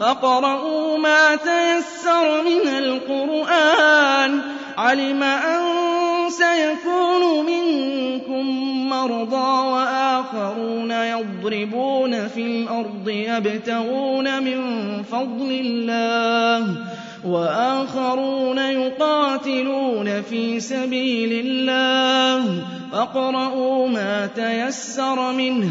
فاقرؤوا ما تيسر من القرآن. علم أن سيكون منكم مرضى وآخرون يضربون في الأرض يبتغون من فضل الله وآخرون يقاتلون في سبيل الله. فاقرؤوا ما تيسر منه.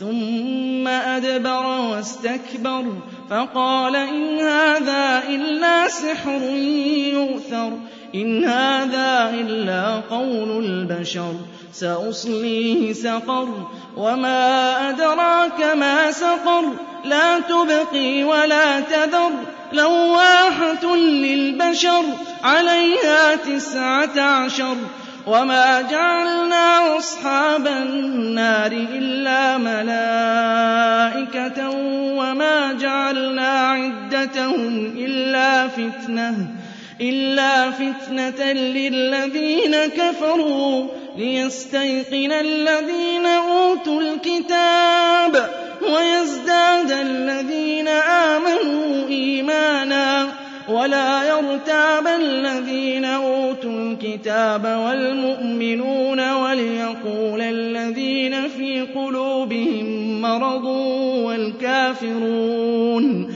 ثم أدبر واستكبر فقال إن هذا إلا سحر يؤثر إن هذا إلا قول البشر سأصليه سقر وما أدراك ما سقر لا تبقي ولا تذر لواحة للبشر عليها تسعة عشر وما جعلنا أصحاب النار إلا فتنتهم إلا فتنة إلا فتنة للذين كفروا ليستيقن الذين أوتوا الكتاب ويزداد الذين آمنوا إيمانا. ولا يرتاب الذين أوتوا الكتاب والمؤمنون وليقول الذين في قلوبهم مرض والكافرون.